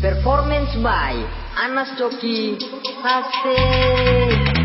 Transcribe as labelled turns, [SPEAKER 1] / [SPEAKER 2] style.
[SPEAKER 1] Performance by Anas Pase.